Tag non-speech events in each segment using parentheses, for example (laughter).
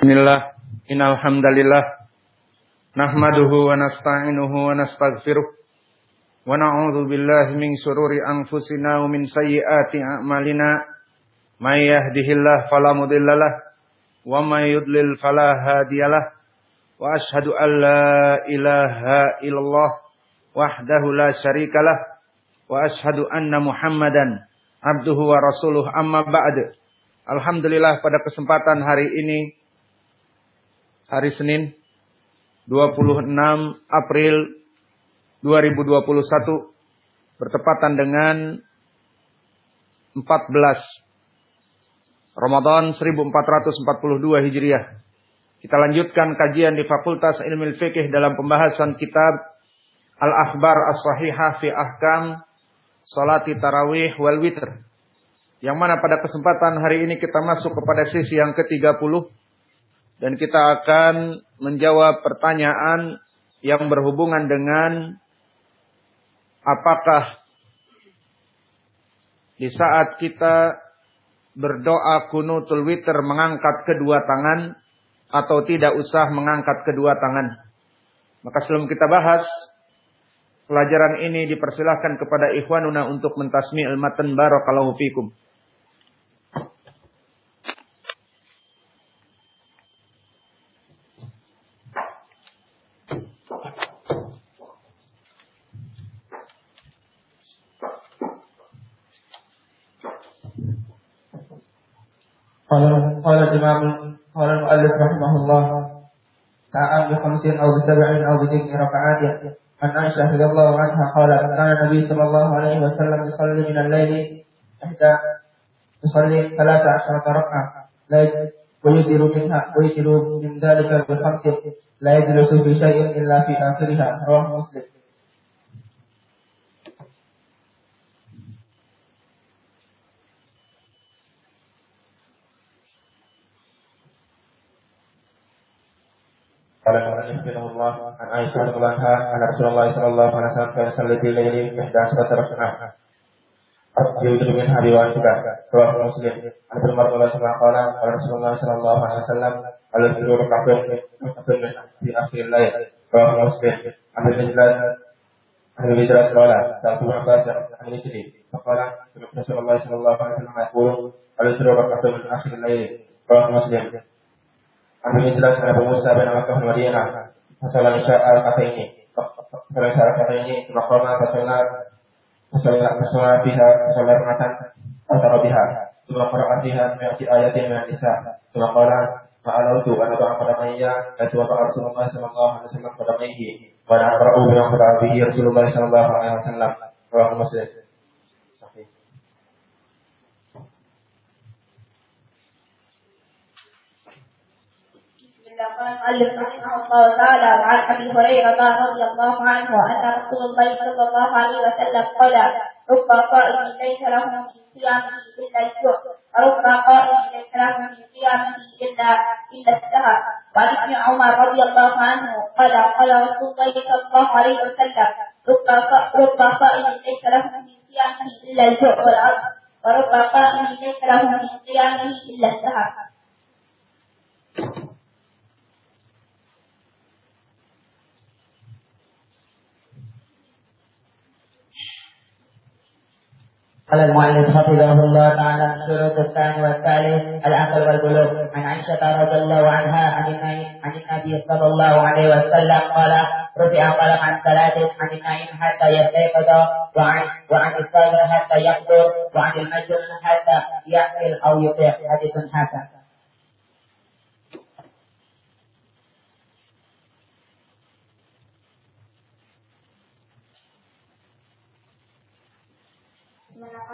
Bismillah, innal hamdalillah nahmaduhu wa nasta'inuhu wa nastaghfiruh wa na'udzu billahi min shururi anfusina wa min sayyiati a'malina. May yahdihillahu fala mudhillalah wa may yudlil fala wa ashhadu an la ilaha illallah wahdahu la syarikalah wa ashhadu anna muhammadan abduhu wa rasuluh amma ba'd Alhamdulillah pada kesempatan hari ini hari Senin 26 April 2021 bertepatan dengan 14 Ramadan 1442 Hijriah. Kita lanjutkan kajian di Fakultas Ilmu Fikih dalam pembahasan kitab Al-Akhbar As-Sahihah fi Ahkam Salati Tarawih wal Witr. Yang mana pada kesempatan hari ini kita masuk kepada sisi yang ke-30 dan kita akan menjawab pertanyaan yang berhubungan dengan apakah di saat kita berdoa kunutul witr mengangkat kedua tangan atau tidak usah mengangkat kedua tangan. Maka sebelum kita bahas pelajaran ini dipersilahkan kepada ikhwanuna untuk mentasmi' matan barakallahu fikum. الإمام قال المؤلف رحمه الله تعالى بخمس أو بسبع أو بتسع ركعات عن عائشة رضي الله عنها قال كان النبي صلى الله عليه وسلم يصلي من الليل إحدى يصلي ثلاث عشرة ركعة لا ويدير منها ويدير من ذلك بخمس لا يجلس في شيء إلا في آخرها رواه مسلم قال المؤلف رحمه الله عن عائشة رضي الله عنها أن رسول الله صلى الله عليه وسلم كان يصلي في الليل إحدى عشرة ركعة يوجد منها رواية رواه مسلم عن ابن عمر رضي الله عنه قال قال رسول الله صلى الله عليه وسلم الفجر ركعتين ركعتين في آخر الليل رواه مسلم عن ابن جلاس عن ابن جلاس قال سألت ابن عباس عن الإسري فقال سمعت رسول الله صلى الله عليه وسلم يقول الفجر ركعتين من آخر الليل رواه مسلم عن ابن جلاس عن ابو موسى بن مكة والمدينة فصلى العشاء ركعتين فصلى العشاء ركعتين ثم قام فصلى فصلى فصلى فيها فصلى ركعة أوتر بها ثم قرأ فيها مئة آية من النساء ثم قال فعلوت أن أضع قدمي التي وضع رسول الله صلى الله عليه وسلم قدميه وأنا أقرأ بما قرأ به رسول الله صلى الله عليه وسلم رواه مسلم قال المؤلف وعن أبي هريرة رضي الله عنه أن رسول الله صلى الله عليه وسلم قال رب قائم ليس له من قيامه إلا الجوع ورب قائم ليس له من قيامه إلا السهر. وعن ابن عمر رضي الله عنه قال قال رسول الله صلى الله عليه وسلم رب قائم ليس له من قيامه إلا الجوع والعطش ورب قائم ليس له من قيامه إلا السهر. قال المؤلف حفظه الله تعالى شروط الثاني والثالث العقل والبلوغ عن عائشة رضي الله عنها عن النبي صلى الله عليه وسلم قال رفع قلم عن ثلاث عن النائم حتى يستيقظ وعن وعن الصابر حتى يقدر وعن المجنون حتى يعقل أو يطيق. حديث حسن.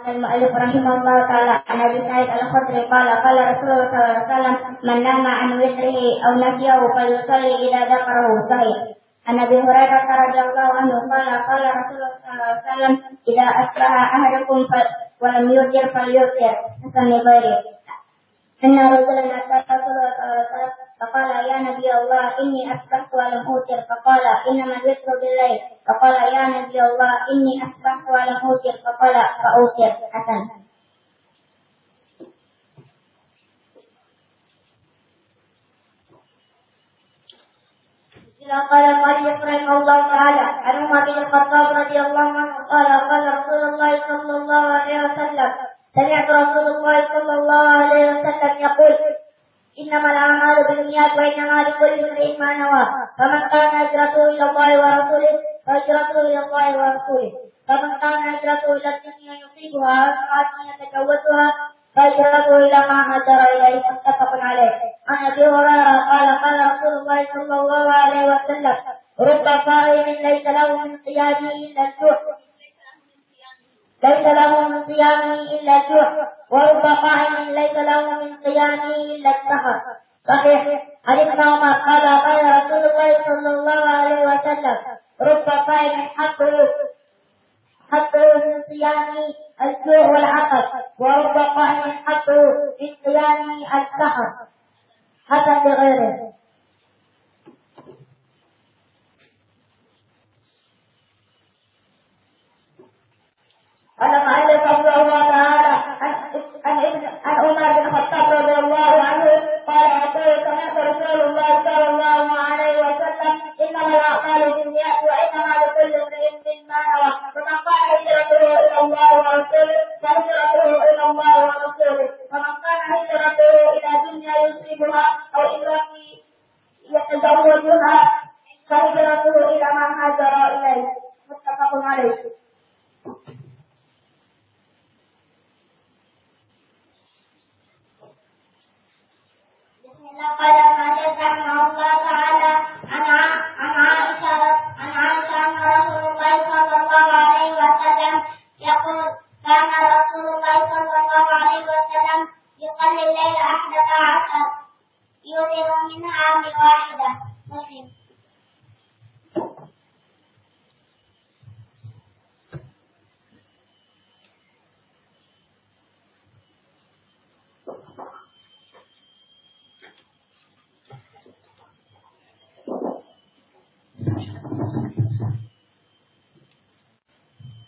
المؤلف رحمه الله تعالى عن ابي سعيد الخدري قال قال رسول الله صلى الله عليه وسلم من نام عن وتره او نسيه فليصلي اذا ذكره صحيح عن ابي هريره رضي الله عنه قال قال رسول الله صلى الله عليه وسلم اذا اصبح احدكم ولم يوتر فليوتر حسن غيره ان رجلا اتى رسول الله صلى الله عليه وسلم فقال يا نبي الله إني أصبحت ولم أوتر فقال إنما الوتر بالليل فقال يا نبي الله إني أصبحت ولم أوتر فقال فأوتر حسن قال المؤلف رحمه الله تعالى عن عمر بن الخطاب رضي الله عنه قال قال رسول الله صلى الله عليه وسلم سمعت رسول الله صلى الله عليه وسلم يقول إنما الأعمال بالنيات وإنما لكل امرئ ما نوى فمن كان هجرته إلى الله ورسوله فهجرته إلى الله ورسوله فمن كان هجرته إلى الدنيا يصيبها أو يتجوزها فهجرته إلى ما هاجر إليه متفق عليه عن أبي هريرة قال قال رسول الله صلى الله عليه وسلم رب صائم ليس له من قيامه إلا الجوع ليس له من صيامه إلا الجوع ورب قائم ليس له من قيامه إلا السهر. صحيح. عن ابن عمر قال قال رسول الله صلى الله عليه وسلم رب قائم حقه حقه من صيامه الجوع والعطش ورب قائم حقه من قيامه السهر. حسن بغيره قال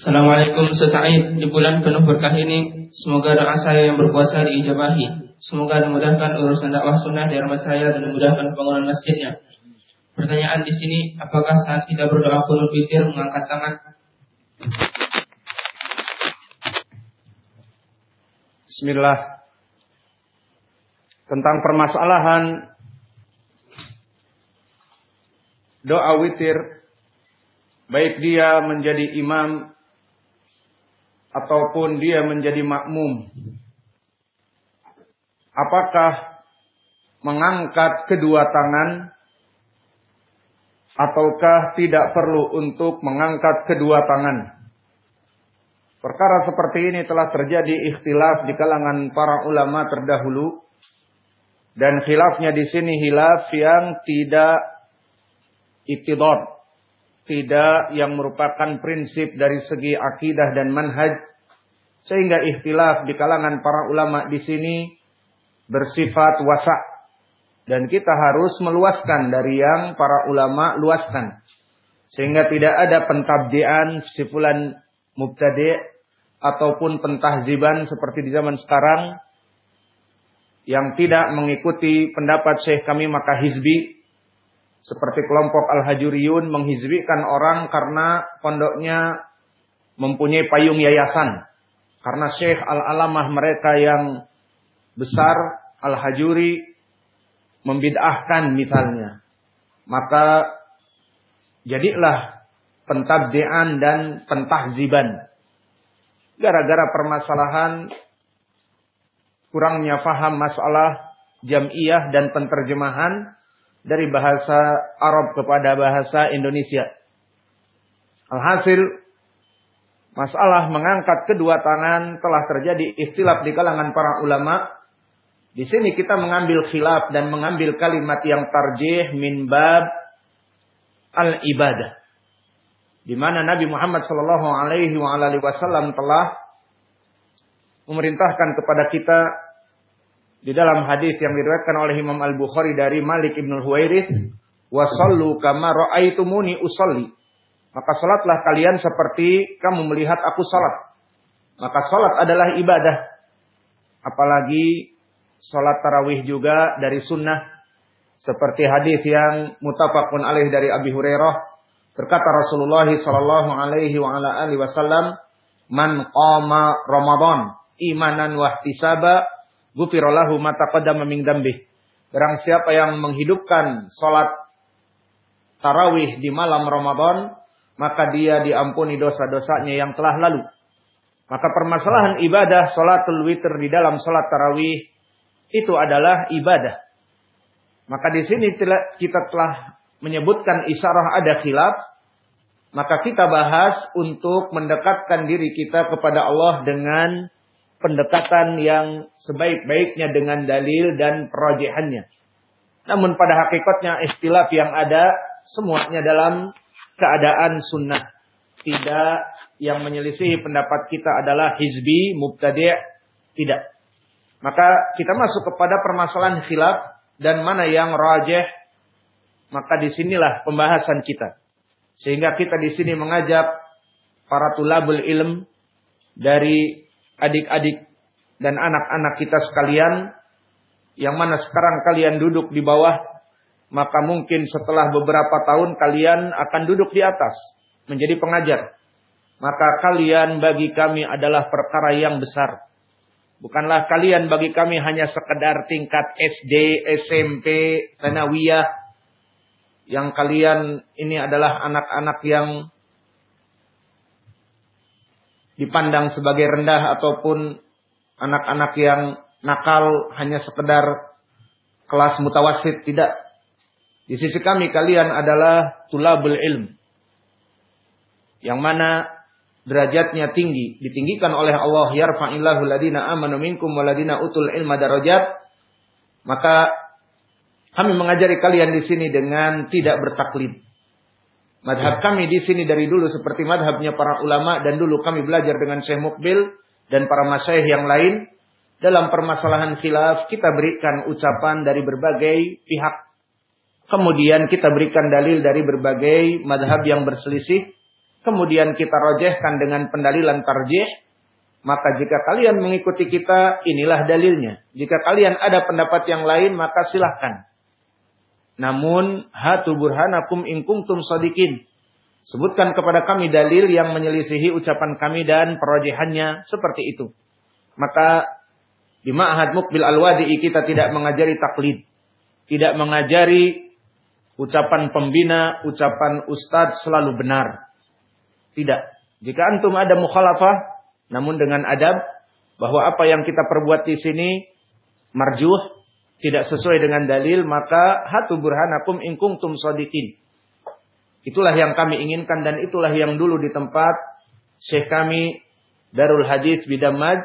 Assalamualaikum Sa'id. Di bulan penuh berkah ini Semoga doa saya yang berpuasa diijabahi Semoga dimudahkan urusan dakwah sunnah di rumah saya Dan dimudahkan pembangunan masjidnya. Pertanyaan di sini Apakah saat kita berdoa kunut witir Mengangkat tangan? Bismillah. Tentang permasalahan doa witir baik dia menjadi imam ataupun dia menjadi makmum. Apakah mengangkat kedua tangan ataukah tidak perlu untuk mengangkat kedua tangan? Perkara seperti ini telah terjadi ikhtilaf di kalangan para ulama terdahulu dan khilafnya di sini hilaf yang tidak itidot, tidak yang merupakan prinsip dari segi akidah dan manhaj sehingga ikhtilaf di kalangan para ulama di sini bersifat wasa. Dan kita harus meluaskan dari yang para ulama luaskan. Sehingga tidak ada pentabdian sifulan mubtadi' ataupun pentahziban seperti di zaman sekarang yang tidak mengikuti pendapat Syekh kami maka hizbi seperti kelompok Al-Hajuriyun menghizbikan orang karena pondoknya mempunyai payung yayasan. Karena Syekh Al-Alamah mereka yang besar Al-Hajuri membid'ahkan misalnya. Maka jadilah pentabdian dan pentahziban. Gara-gara permasalahan kurangnya faham masalah jam'iyah dan penterjemahan dari bahasa Arab kepada bahasa Indonesia. Alhasil masalah mengangkat kedua tangan telah terjadi ikhtilaf di kalangan para ulama. Di sini kita mengambil khilaf dan mengambil kalimat yang tarjih min bab al-ibadah. Di mana Nabi Muhammad sallallahu alaihi wasallam telah memerintahkan kepada kita di dalam hadis yang diriwayatkan oleh Imam Al-Bukhari dari Malik Ibn Huwairith, "Wa sallu kama ra'aitumuni usalli." Maka salatlah kalian seperti kamu melihat aku salat. Maka salat adalah ibadah. Apalagi salat tarawih juga dari sunnah. Seperti hadis yang mutafakun alaih dari Abi Hurairah. Berkata Rasulullah sallallahu alaihi wa ala alihi wasallam, "Man qama Ramadan imanan wahtisaba gufirallahu mata taqaddama min dambih. Barang siapa yang menghidupkan salat tarawih di malam Ramadan, maka dia diampuni dosa-dosanya yang telah lalu. Maka permasalahan ibadah salatul witr di dalam salat tarawih itu adalah ibadah. Maka di sini kita telah menyebutkan isyarah ada khilaf, maka kita bahas untuk mendekatkan diri kita kepada Allah dengan pendekatan yang sebaik-baiknya dengan dalil dan perojehannya. Namun pada hakikatnya istilaf yang ada semuanya dalam keadaan sunnah. Tidak yang menyelisihi pendapat kita adalah hizbi, mubtadi' tidak. Maka kita masuk kepada permasalahan khilaf dan mana yang rajih. Maka di sinilah pembahasan kita. Sehingga kita di sini mengajak para tulabul ilm dari adik-adik dan anak-anak kita sekalian yang mana sekarang kalian duduk di bawah maka mungkin setelah beberapa tahun kalian akan duduk di atas menjadi pengajar. Maka kalian bagi kami adalah perkara yang besar. Bukanlah kalian bagi kami hanya sekedar tingkat SD, SMP, sanawiyah yang kalian ini adalah anak-anak yang dipandang sebagai rendah ataupun anak-anak yang nakal hanya sekedar kelas mutawasid tidak. Di sisi kami kalian adalah tulabul ilm. Yang mana derajatnya tinggi, ditinggikan oleh Allah yarfa'illahu ladina amanu minkum waladina utul ilma darajat. Maka kami mengajari kalian di sini dengan tidak bertaklid. Madhab kami di sini dari dulu seperti madhabnya para ulama dan dulu kami belajar dengan Syekh Mukbil dan para masyayikh yang lain. Dalam permasalahan khilaf kita berikan ucapan dari berbagai pihak. Kemudian kita berikan dalil dari berbagai madhab yang berselisih. Kemudian kita rojehkan dengan pendalilan tarjih. Maka jika kalian mengikuti kita, inilah dalilnya. Jika kalian ada pendapat yang lain, maka silahkan. Namun hatu burhanakum in kuntum sadikin. Sebutkan kepada kami dalil yang menyelisihi ucapan kami dan perojehannya seperti itu. Maka di Ma'had Mukbil Al-Wadi'i kita tidak mengajari taklid. Tidak mengajari ucapan pembina, ucapan ustadz selalu benar. Tidak. Jika antum ada mukhalafah, namun dengan adab, bahwa apa yang kita perbuat di sini marjuh, tidak sesuai dengan dalil, maka hatu burhanakum in kuntum sadiqin. Itulah yang kami inginkan dan itulah yang dulu di tempat Syekh kami Darul Hadis Bidamad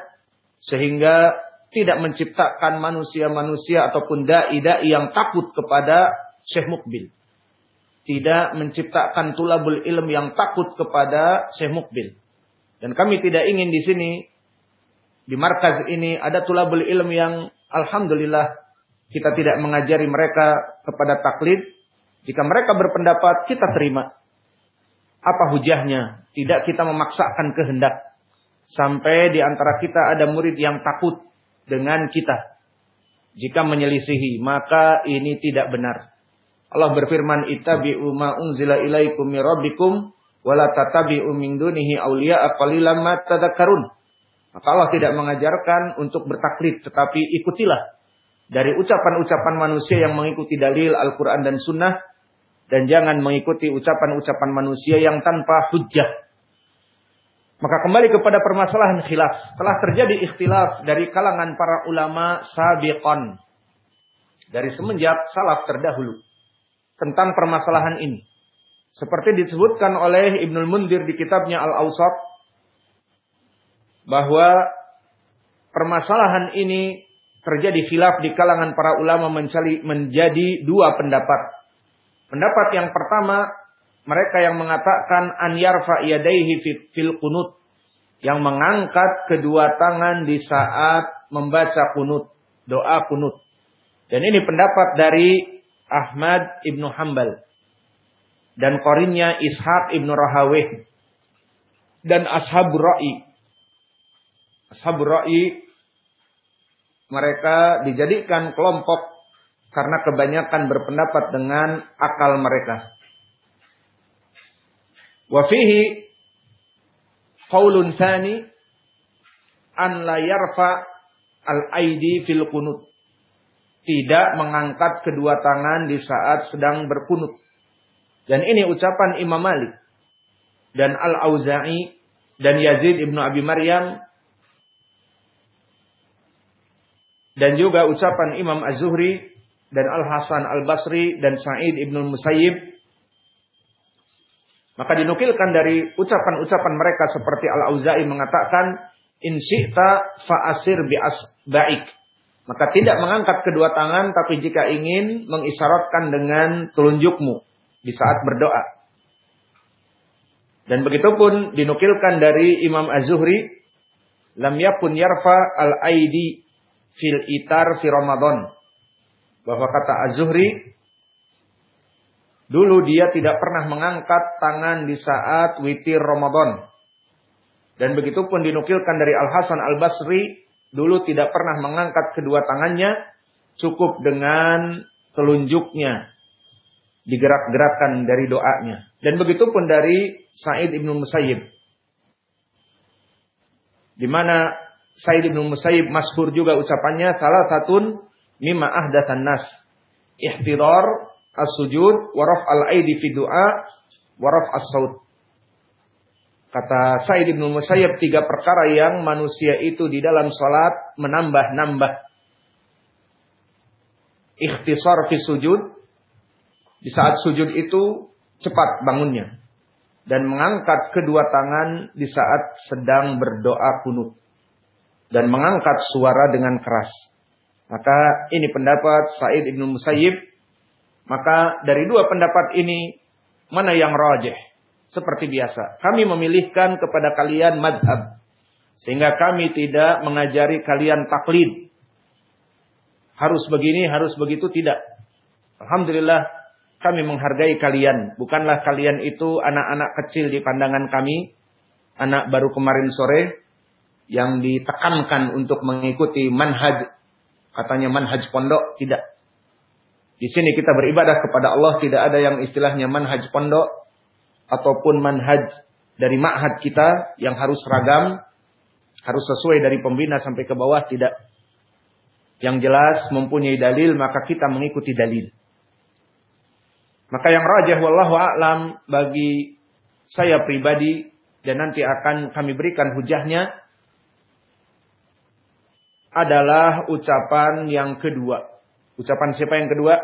sehingga tidak menciptakan manusia-manusia ataupun dai-dai yang takut kepada Syekh Mukbil. Tidak menciptakan tulabul ilm yang takut kepada Syekh Mukbil. Dan kami tidak ingin di sini di markaz ini ada tulabul ilm yang alhamdulillah kita tidak mengajari mereka kepada taklid. Jika mereka berpendapat, kita terima. Apa hujahnya? Tidak kita memaksakan kehendak. Sampai di antara kita ada murid yang takut dengan kita. Jika menyelisihi, maka ini tidak benar. Allah berfirman, "Ittabi'u ma unzila ilaikum min rabbikum wa la tatabi'u min dunihi awliya'a qalilan ma tadhakkarun." Maka Allah tidak mengajarkan untuk bertaklid, tetapi ikutilah dari ucapan-ucapan manusia yang mengikuti dalil Al-Quran dan Sunnah dan jangan mengikuti ucapan-ucapan manusia yang tanpa hujjah. Maka kembali kepada permasalahan khilaf. Telah terjadi ikhtilaf dari kalangan para ulama sabiqon. Dari semenjak salaf terdahulu. tentang permasalahan ini. Seperti disebutkan oleh Ibnul Mundir di kitabnya Al-Awsat bahwa permasalahan ini terjadi khilaf di kalangan para ulama mencari menjadi dua pendapat. Pendapat yang pertama mereka yang mengatakan an yarfa yadaihi fil kunut yang mengangkat kedua tangan di saat membaca kunut, doa kunut. Dan ini pendapat dari Ahmad ibnu Hambal dan korinnya Ishaq ibnu Rahawih dan Ashab Ra'i. Ashab Ra'i mereka dijadikan kelompok karena kebanyakan berpendapat dengan akal mereka. Wafihi qaulun thani an la yarfa al-aidi fil kunut. Tidak mengangkat kedua tangan di saat sedang berkunut. Dan ini ucapan Imam Malik dan Al-Auza'i dan Yazid ibnu Abi Maryam dan juga ucapan Imam Az-Zuhri dan Al-Hasan Al-Basri dan Sa'id ibnu Musayyib maka dinukilkan dari ucapan-ucapan mereka seperti Al-Auza'i mengatakan in syi'ta fa'asir bi'as baik maka tidak mengangkat kedua tangan tapi jika ingin mengisyaratkan dengan telunjukmu di saat berdoa. Dan begitu pun dinukilkan dari Imam Az-Zuhri, lam yakun yarfa al-aidi fil itar fi Ramadan. Bahwa kata Az-Zuhri, dulu dia tidak pernah mengangkat tangan di saat witir Ramadan. Dan begitu pun dinukilkan dari Al-Hasan Al-Basri, dulu tidak pernah mengangkat kedua tangannya, cukup dengan telunjuknya digerak-gerakkan dari doanya. Dan begitu pun dari Said ibnu Musayyib. Di mana Said ibnu Musayyib masyhur juga ucapannya salah satu mimma ahdatsan nas. Ihtidar as-sujud wa al-aidi fi du'a wa as-saut. Kata Said ibnu Musayyib tiga perkara yang manusia itu di dalam salat menambah-nambah. Ikhtisar fi sujud di saat sujud itu cepat bangunnya. Dan mengangkat kedua tangan di saat sedang berdoa kunut. Dan mengangkat suara dengan keras. Maka ini pendapat Said Ibn Musayyib. Maka dari dua pendapat ini, mana yang rajih? Seperti biasa. Kami memilihkan kepada kalian madhab. Sehingga kami tidak mengajari kalian taklid. Harus begini, harus begitu, tidak. Alhamdulillah kami menghargai kalian. Bukanlah kalian itu anak-anak kecil di pandangan kami. Anak baru kemarin sore. Yang ditekankan untuk mengikuti manhaj. Katanya manhaj pondok. Tidak. Di sini kita beribadah kepada Allah. Tidak ada yang istilahnya manhaj pondok. Ataupun manhaj dari ma'had kita. Yang harus ragam. Harus sesuai dari pembina sampai ke bawah. Tidak. Yang jelas mempunyai dalil maka kita mengikuti dalil. Maka yang rajah wallahu a'lam bagi saya pribadi dan nanti akan kami berikan hujahnya adalah ucapan yang kedua. Ucapan siapa yang kedua?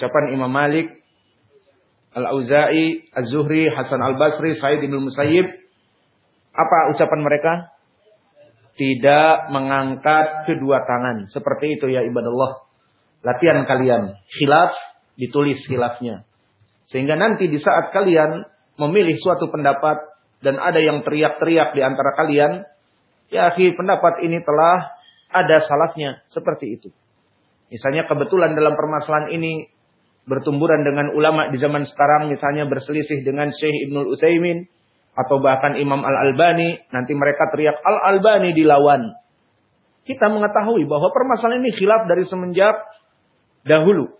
Ucapan Imam Malik, Al-Auza'i, Az-Zuhri, Hasan Al-Basri, Said Ibn Musayyib. Apa ucapan mereka? Tidak mengangkat kedua tangan. Seperti itu ya ibadallah. Latihan kalian. Khilaf ditulis khilafnya. Sehingga nanti di saat kalian memilih suatu pendapat dan ada yang teriak-teriak di antara kalian, ya akhir pendapat ini telah ada salahnya seperti itu. Misalnya kebetulan dalam permasalahan ini bertumburan dengan ulama di zaman sekarang misalnya berselisih dengan Syekh Ibnul Utsaimin atau bahkan Imam Al-Albani, nanti mereka teriak Al-Albani dilawan. Kita mengetahui bahwa permasalahan ini khilaf dari semenjak dahulu.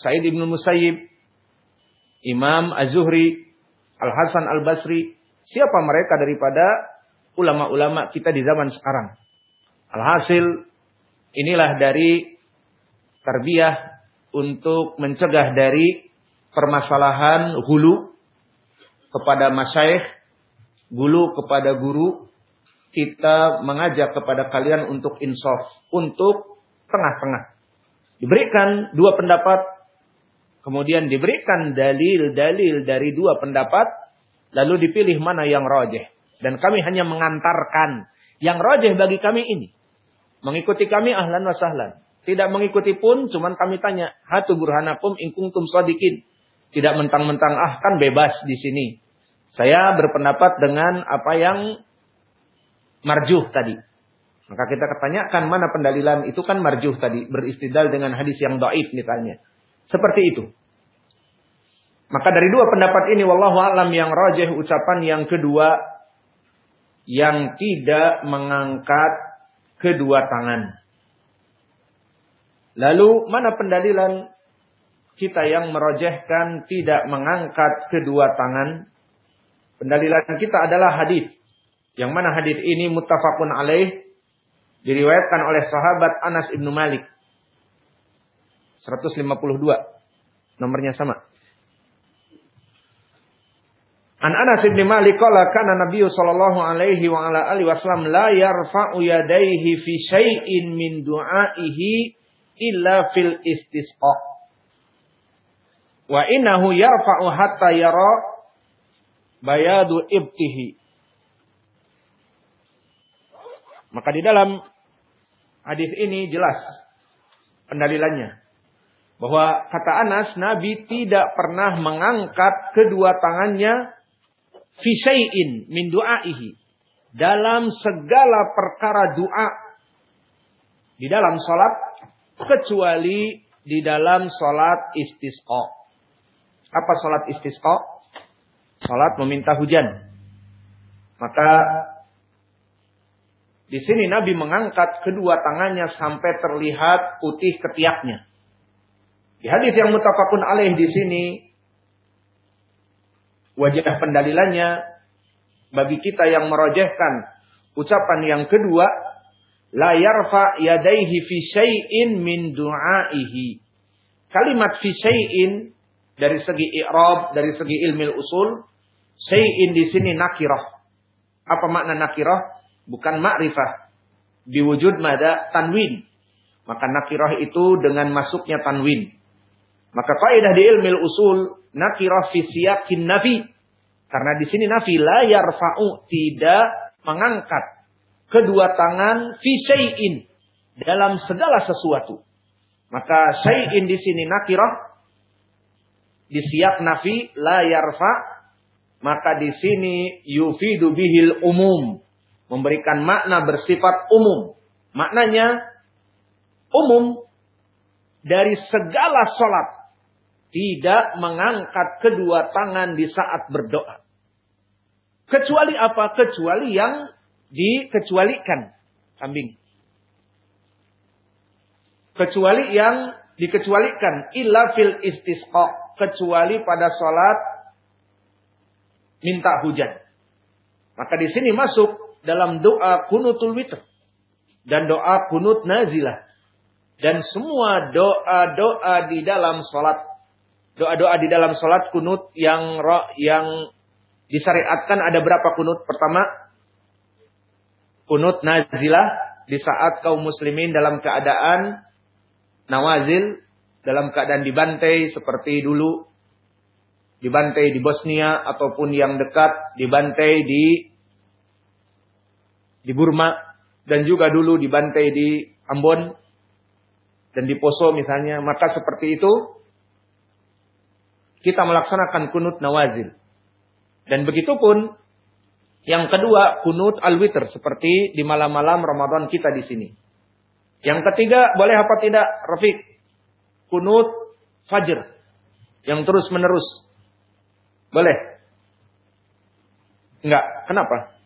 Said ibn Musayyib, Imam Az-Zuhri, Al-Hasan Al-Basri, siapa mereka daripada ulama-ulama kita di zaman sekarang. Alhasil, inilah dari tarbiyah untuk mencegah dari permasalahan hulu kepada masyayikh, gulu kepada guru, kita mengajak kepada kalian untuk insaf, untuk tengah-tengah. Diberikan dua pendapat Kemudian diberikan dalil-dalil dari dua pendapat. Lalu dipilih mana yang rojeh. Dan kami hanya mengantarkan. Yang rojeh bagi kami ini. Mengikuti kami ahlan wa sahlan. Tidak mengikuti pun cuman kami tanya. Hatu burhanakum ingkungtum sadikin. Tidak mentang-mentang ah kan bebas di sini. Saya berpendapat dengan apa yang marjuh tadi. Maka kita ketanyakan mana pendalilan itu kan marjuh tadi. Beristidal dengan hadis yang do'if misalnya. Seperti itu. Maka dari dua pendapat ini wallahu alam yang rajih ucapan yang kedua yang tidak mengangkat kedua tangan. Lalu mana pendalilan kita yang merojehkan tidak mengangkat kedua tangan? Pendalilan kita adalah hadis. Yang mana hadis ini muttafaqun alaih diriwayatkan oleh sahabat Anas ibnu Malik 152. Nomornya sama. An Anas bin Malik qala kana Nabi sallallahu alaihi wa ala alihi wasallam la yarfa'u yadayhi fi syai'in min du'aihi illa fil istisqa. Wa innahu yarfa'u hatta yara bayadu ibtihi. Maka di dalam hadis ini jelas pendalilannya bahwa kata Anas, Nabi tidak pernah mengangkat kedua tangannya fisayin min du'aihi. Dalam segala perkara doa. Di dalam sholat. Kecuali di dalam sholat istisqa. Apa sholat istisqa? Sholat meminta hujan. Maka di sini Nabi mengangkat kedua tangannya sampai terlihat putih ketiaknya. Di hadis yang mutafakun alaih di sini wajah pendalilannya bagi kita yang merojehkan ucapan yang kedua la yarfa yadaihi fi syai'in min du'aihi. Kalimat fi syai'in dari segi i'rab, dari segi ilmu usul, syai'in di sini nakirah. Apa makna nakirah? Bukan ma'rifah. Diwujud mada tanwin. Maka nakirah itu dengan masuknya tanwin. Maka kaidah di ilmu usul nakirah fi nafi. Karena di sini nafi la yarfa'u tidak mengangkat kedua tangan fi syai'in dalam segala sesuatu. Maka syai'in di sini nakirah di siyak nafi la yarfa maka di sini yufidu bihil umum memberikan makna bersifat umum. Maknanya umum dari segala sholat tidak mengangkat kedua tangan di saat berdoa. Kecuali apa? Kecuali yang dikecualikan. Kambing. Kecuali yang dikecualikan. Illa fil istisqa. Kecuali pada sholat minta hujan. Maka di sini masuk dalam doa kunutul witr. Dan doa kunut nazilah. Dan semua doa-doa di dalam sholat doa-doa di dalam sholat kunut yang yang disyariatkan ada berapa kunut? Pertama, kunut nazilah di saat kaum muslimin dalam keadaan nawazil, dalam keadaan dibantai seperti dulu dibantai di Bosnia ataupun yang dekat dibantai di di Burma dan juga dulu dibantai di Ambon dan di Poso misalnya maka seperti itu kita melaksanakan kunut nawazil. Dan begitu pun yang kedua kunut al-witr seperti di malam-malam Ramadan kita di sini. Yang ketiga boleh apa tidak Rafiq? Kunut fajr yang terus menerus. Boleh? Enggak. Kenapa?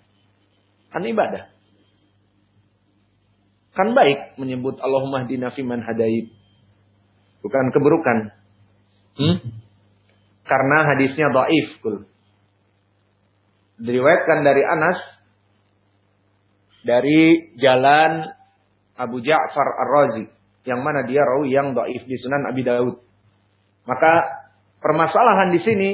Kan ibadah. Kan baik menyebut Allahumma hdina fiman hadait. Bukan keburukan. Hmm? Karena hadisnya dhaif. Diriwayatkan dari Anas dari jalan Abu Ja'far Ar-Razi yang mana dia rawi yang dhaif di Sunan Abi Daud. Maka permasalahan di sini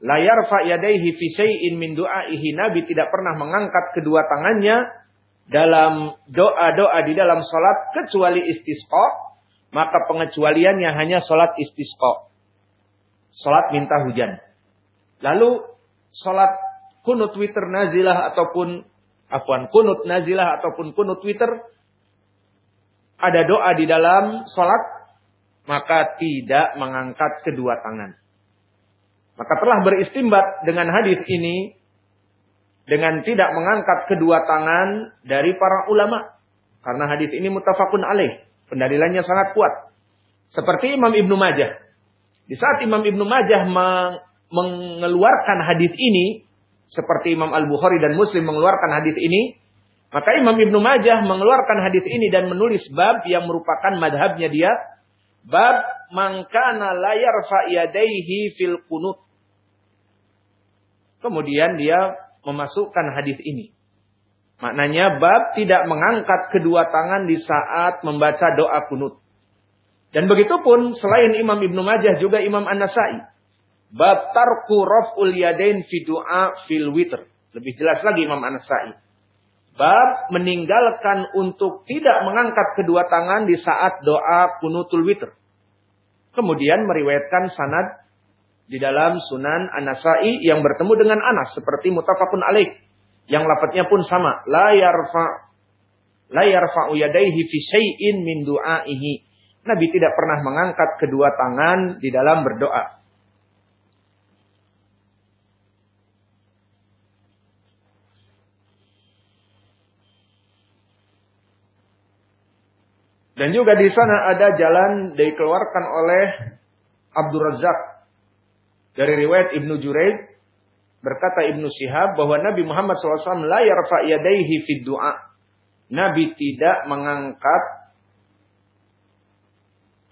la yarfa yadayhi fi syai'in min du'aihi Nabi tidak pernah mengangkat kedua tangannya dalam doa-doa di dalam salat kecuali istisqa maka pengecualiannya hanya salat istisqa Salat minta hujan. Lalu salat kunut witir nazilah ataupun afwan kunut nazilah ataupun kunut witir ada doa di dalam salat maka tidak mengangkat kedua tangan. Maka telah beristimbat dengan hadis ini dengan tidak mengangkat kedua tangan dari para ulama. Karena hadis ini mutafakun alaih. Pendalilannya sangat kuat. Seperti Imam Ibnu Majah. Di saat Imam Ibnu Majah mengeluarkan hadis ini, seperti Imam Al-Bukhari dan Muslim mengeluarkan hadis ini, maka Imam Ibnu Majah mengeluarkan hadis ini dan menulis bab yang merupakan madhabnya dia. Bab mangkana layar fa'yadaihi fil kunut. Kemudian dia memasukkan hadis ini. Maknanya bab tidak mengangkat kedua tangan di saat membaca doa kunut. Dan begitu pun selain Imam Ibnu Majah juga Imam An-Nasai. Bab tarku raf'ul yadain fi du'a fil witr. Lebih jelas lagi Imam An-Nasai. Bab meninggalkan untuk tidak mengangkat kedua tangan di saat doa kunutul witr. Kemudian meriwayatkan sanad di dalam Sunan An-Nasai yang bertemu dengan Anas seperti mutafakun alaih yang lafadznya pun sama la yarfa la yarfa'u yadayhi fi syai'in min du'aihi Nabi tidak pernah mengangkat kedua tangan di dalam berdoa Dan juga di sana ada jalan dikeluarkan oleh Abdul Razak dari riwayat Ibnu Juraid berkata Ibnu Syihab bahwa Nabi Muhammad SAW la yarfa fid du'a. Nabi tidak mengangkat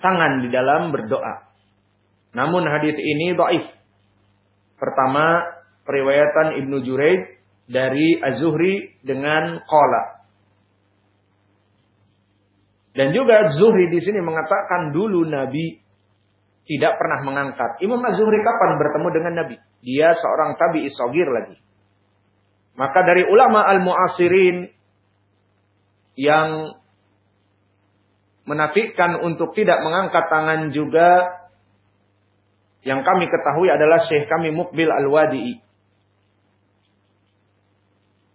tangan di dalam berdoa. Namun hadis ini dhaif. Pertama, periwayatan Ibnu Juraid dari Az-Zuhri dengan qala. Dan juga Zuhri di sini mengatakan dulu Nabi tidak pernah mengangkat. Imam Az-Zuhri kapan bertemu dengan Nabi? Dia seorang tabi isogir lagi. Maka dari ulama al-mu'asirin yang menafikan untuk tidak mengangkat tangan juga yang kami ketahui adalah Syekh kami Mukbil Al-Wadi'i.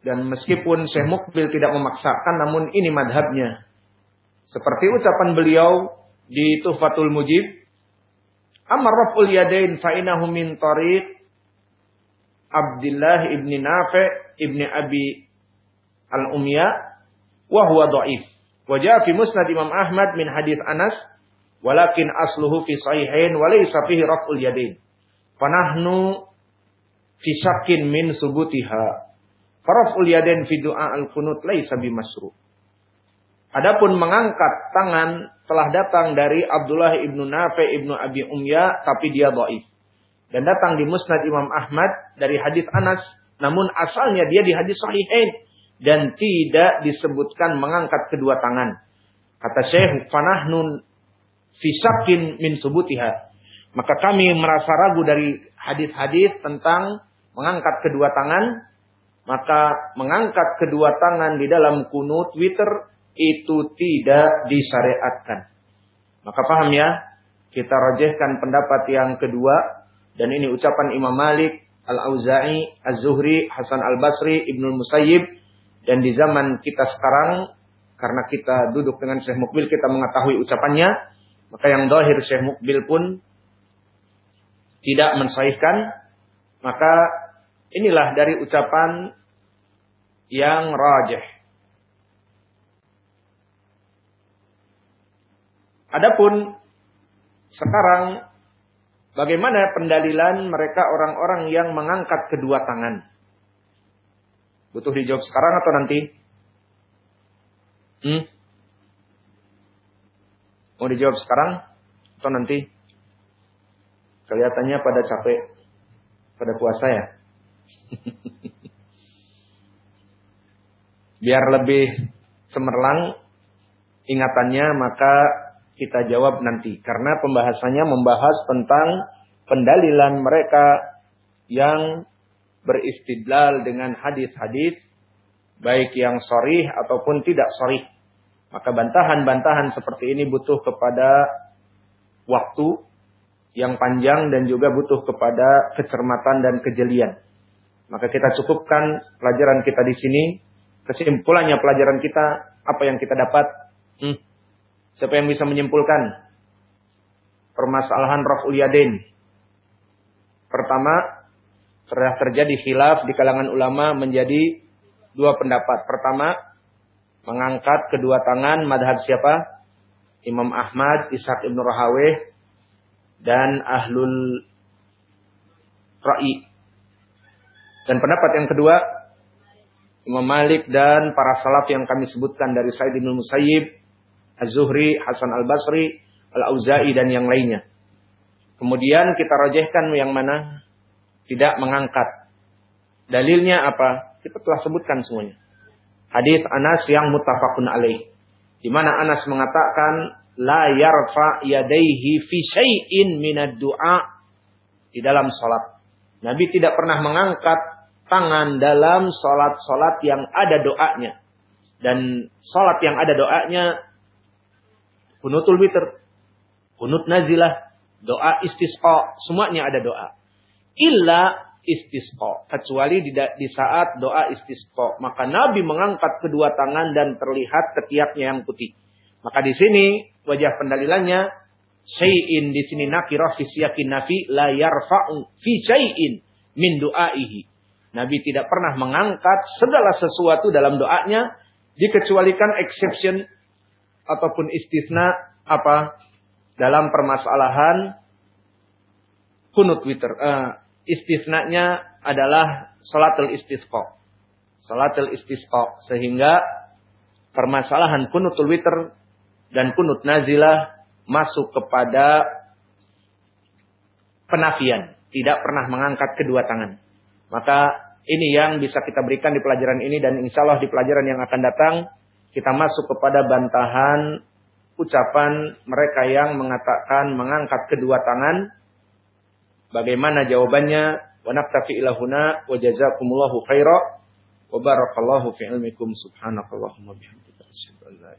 Dan meskipun Syekh Mukbil tidak memaksakan namun ini madhabnya. Seperti ucapan beliau di Tuhfatul Mujib Amma raf'ul yadain fa innahu min tariq Abdullah ibni Nafi' ibni Abi Al-Umya wa huwa dhaif. Wa jaa fi Musnad Imam Ahmad min hadis Anas walakin asluhu fi sahihain wa laysa fihi raf'ul yadain. Fanahnu fi syakkin min subutiha. Faraf'ul yadain fi du'a al-qunut laysa bimasru'. Adapun mengangkat tangan telah datang dari Abdullah ibnu Nafi ibnu Abi Umya, tapi dia dhaif. Dan datang di Musnad Imam Ahmad dari hadis Anas, namun asalnya dia di hadis Sahihain dan tidak disebutkan mengangkat kedua tangan. Kata Syekh, "Fanahnun fi syakin min subutiha." Maka kami merasa ragu dari hadis-hadis tentang mengangkat kedua tangan, maka mengangkat kedua tangan di dalam kunut witir itu tidak disyariatkan. Maka paham ya? Kita rajihkan pendapat yang kedua dan ini ucapan Imam Malik, Al-Auza'i, Az-Zuhri, Hasan Al-Basri, Ibnu Musayyib dan di zaman kita sekarang karena kita duduk dengan Syekh Mukbil kita mengetahui ucapannya, maka yang dohir Syekh Mukbil pun tidak mensahihkan, maka inilah dari ucapan yang rajih. Adapun sekarang bagaimana pendalilan mereka orang-orang yang mengangkat kedua tangan? Butuh dijawab sekarang atau nanti? Hmm? Mau dijawab sekarang atau nanti? Kelihatannya pada capek, pada puasa ya. (laughs) Biar lebih cemerlang ingatannya maka kita jawab nanti. Karena pembahasannya membahas tentang pendalilan mereka yang beristidlal dengan hadis-hadis baik yang sorih ataupun tidak sorih. Maka bantahan-bantahan seperti ini butuh kepada waktu yang panjang dan juga butuh kepada kecermatan dan kejelian. Maka kita cukupkan pelajaran kita di sini. Kesimpulannya pelajaran kita, apa yang kita dapat? Hmm. Siapa yang bisa menyimpulkan? Permasalahan Raf'ul Yadain. Pertama, telah terjadi khilaf di kalangan ulama menjadi dua pendapat. Pertama, mengangkat kedua tangan madhab siapa? Imam Ahmad, Ishaq ibn Rahaweh, dan Ahlul Ra'i. Dan pendapat yang kedua, Imam Malik dan para salaf yang kami sebutkan dari Said bin Musayyib, Az-Zuhri, Hasan Al-Basri, Al-Auza'i dan yang lainnya. Kemudian kita rojehkan yang mana tidak mengangkat. Dalilnya apa? Kita telah sebutkan semuanya. Hadis Anas yang mutafakun alaih. Di mana Anas mengatakan la yarfa yadaihi fi syai'in minad du'a di dalam salat. Nabi tidak pernah mengangkat tangan dalam sholat-sholat yang ada doanya. Dan sholat yang ada doanya, kunutul witr, kunut nazilah, doa istisqa, semuanya ada doa. Illa istisqa, kecuali di, di saat doa istisqa. Maka Nabi mengangkat kedua tangan dan terlihat ketiaknya yang putih. Maka di sini wajah pendalilannya syai'in di sini nakirah fi nafi la yarfa'u fi syai'in min du'aihi. Nabi tidak pernah mengangkat segala sesuatu dalam doanya dikecualikan exception ataupun istisna apa dalam permasalahan kunut witr. Uh, istisnanya adalah salatul istisqa. Salatul istisqa sehingga permasalahan kunutul witr dan kunut nazilah masuk kepada penafian, tidak pernah mengangkat kedua tangan. Maka ini yang bisa kita berikan di pelajaran ini dan insya Allah di pelajaran yang akan datang kita masuk kepada bantahan ucapan mereka yang mengatakan mengangkat kedua tangan. Bagaimana jawabannya? Wa naktafi ilahuna wa jazakumullahu khaira wa barakallahu fi ilmikum subhanakallahumma bihamdika asyhadu an la